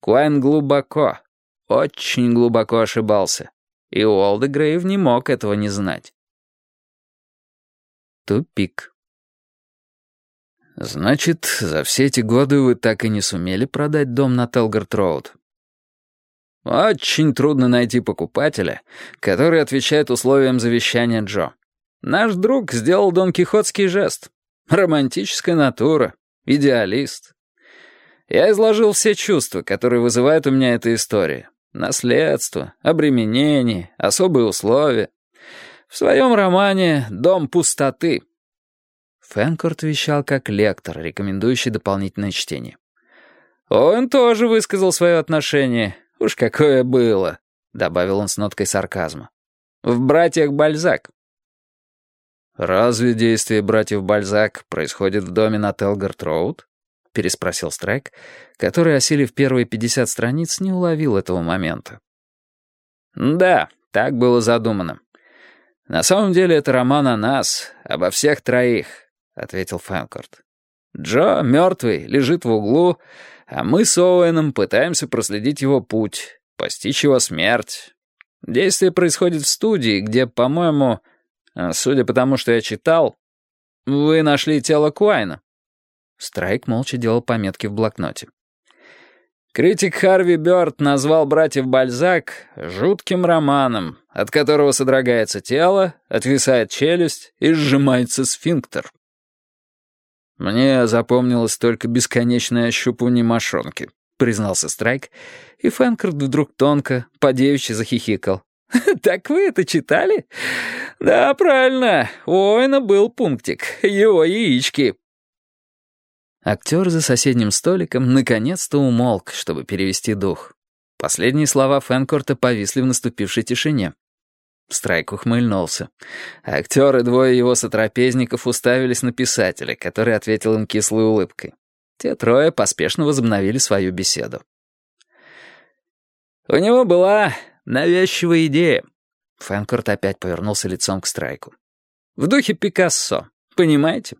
Куайн глубоко, очень глубоко ошибался. И Уолда Грейв не мог этого не знать. Тупик. «Значит, за все эти годы вы так и не сумели продать дом на Телгард-Роуд?» «Очень трудно найти покупателя, который отвечает условиям завещания Джо. Наш друг сделал Дон Кихотский жест. Романтическая натура, идеалист. Я изложил все чувства, которые вызывает у меня эта история. Наследство, обременение, особые условия. В своем романе «Дом пустоты». Фэнкорт вещал как лектор, рекомендующий дополнительное чтение. «Он тоже высказал свое отношение. Уж какое было», — добавил он с ноткой сарказма. «В «Братьях Бальзак». «Разве действие братьев Бальзак происходит в доме на Телгард-Роуд?» — переспросил Страйк, который, осилив первые пятьдесят страниц, не уловил этого момента. «Да, так было задумано. На самом деле это роман о нас, обо всех троих», — ответил Фэнкорт. «Джо, мертвый, лежит в углу, а мы с Оуэном пытаемся проследить его путь, постичь его смерть. Действие происходит в студии, где, по-моему, судя по тому, что я читал, вы нашли тело Куайна». Страйк молча делал пометки в блокноте. Критик Харви Бёрд назвал «Братьев Бальзак» жутким романом, от которого содрогается тело, отвисает челюсть и сжимается сфинктер. «Мне запомнилось только бесконечное ощупывание мошонки», — признался Страйк, и Фэнкорт вдруг тонко, по-девичьи захихикал. «Так вы это читали?» «Да, правильно. У Оэна был пунктик. Его яички». Актер за соседним столиком наконец-то умолк, чтобы перевести дух. Последние слова Фэнкорта повисли в наступившей тишине. Страйк ухмыльнулся. Актер и двое его сотрапезников уставились на писателя, который ответил им кислой улыбкой. Те трое поспешно возобновили свою беседу. «У него была навязчивая идея». Фэнкорт опять повернулся лицом к Страйку. «В духе Пикассо, понимаете?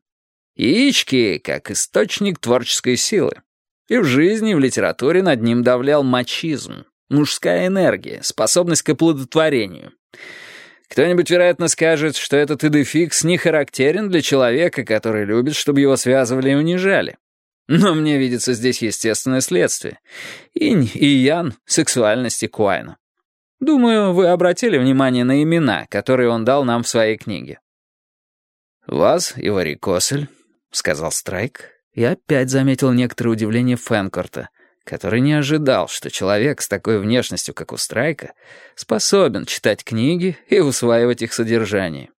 Яички как источник творческой силы. И в жизни, и в литературе над ним давлял мачизм, мужская энергия, способность к оплодотворению. Кто-нибудь, вероятно, скажет, что этот идефикс не характерен для человека, который любит, чтобы его связывали и унижали. Но мне видится здесь естественное следствие. Инь и ян сексуальности Куайна. Думаю, вы обратили внимание на имена, которые он дал нам в своей книге. Вас и Варикосель, — сказал Страйк, и опять заметил некоторое удивление Фэнкорта, который не ожидал, что человек с такой внешностью, как у Страйка, способен читать книги и усваивать их содержание.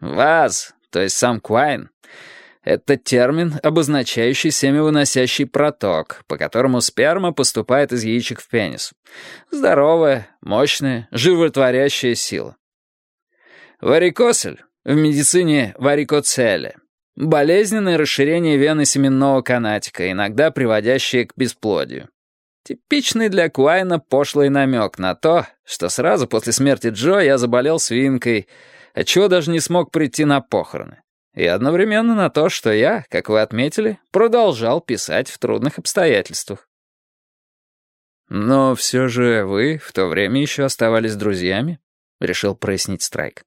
«Ваз», то есть сам Куайн, — это термин, обозначающий семявыносящий проток, по которому сперма поступает из яичек в пенис. Здоровая, мощная, животворящая сила. Варикосель, в медицине варикоцеле — Болезненное расширение вены семенного канатика, иногда приводящее к бесплодию. Типичный для Куайна пошлый намек на то, что сразу после смерти Джо я заболел свинкой, отчего даже не смог прийти на похороны. И одновременно на то, что я, как вы отметили, продолжал писать в трудных обстоятельствах. «Но все же вы в то время еще оставались друзьями?» — решил прояснить Страйк.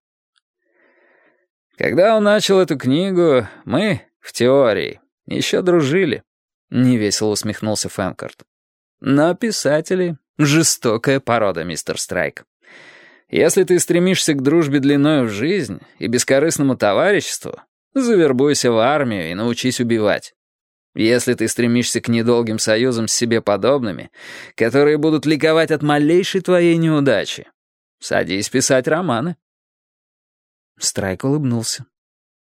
Когда он начал эту книгу, мы, в теории, еще дружили. Невесело усмехнулся Фэнкорт. Но писатели — жестокая порода, мистер Страйк. Если ты стремишься к дружбе длиною в жизнь и бескорыстному товариществу, завербуйся в армию и научись убивать. Если ты стремишься к недолгим союзам с себе подобными, которые будут ликовать от малейшей твоей неудачи, садись писать романы. Страйк улыбнулся.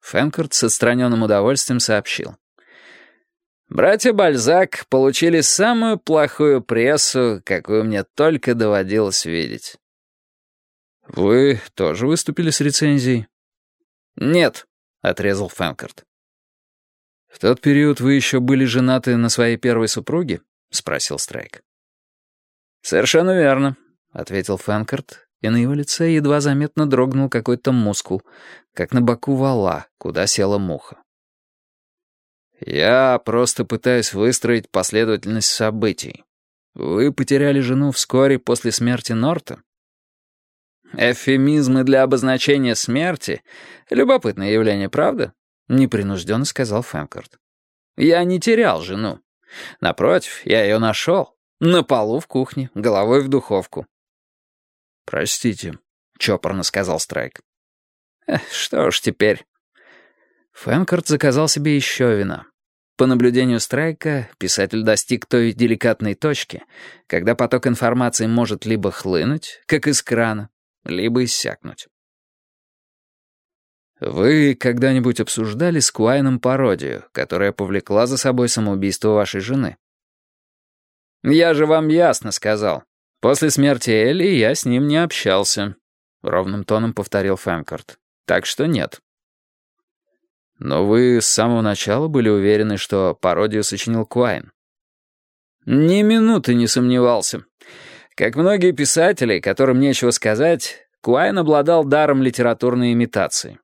Фэнкорт с отстраненным удовольствием сообщил. «Братья Бальзак получили самую плохую прессу, какую мне только доводилось видеть». «Вы тоже выступили с рецензией?» «Нет», — отрезал Фэнкорт. «В тот период вы еще были женаты на своей первой супруге?» — спросил Страйк. «Совершенно верно», — ответил Фэнкорт и на его лице едва заметно дрогнул какой-то мускул, как на боку вала, куда села муха. «Я просто пытаюсь выстроить последовательность событий. Вы потеряли жену вскоре после смерти Норта?» «Эвфемизмы для обозначения смерти — любопытное явление, правда?» — непринужденно сказал Фэнкорт. «Я не терял жену. Напротив, я ее нашел. На полу в кухне, головой в духовку». «Простите», — чопорно сказал Страйк. «Что ж теперь?» Фэнкорт заказал себе еще вина. По наблюдению Страйка, писатель достиг той деликатной точки, когда поток информации может либо хлынуть, как из крана, либо иссякнуть. Вы когда-нибудь обсуждали с Куайном пародию, которая повлекла за собой самоубийство вашей жены? Я же вам ясно сказал. После смерти Элли я с ним не общался, — ровным тоном повторил Фэнкорт. Так что нет. Но вы с самого начала были уверены, что пародию сочинил Куайн? Ни минуты не сомневался. Как многие писатели, которым нечего сказать, Куайн обладал даром литературной имитации.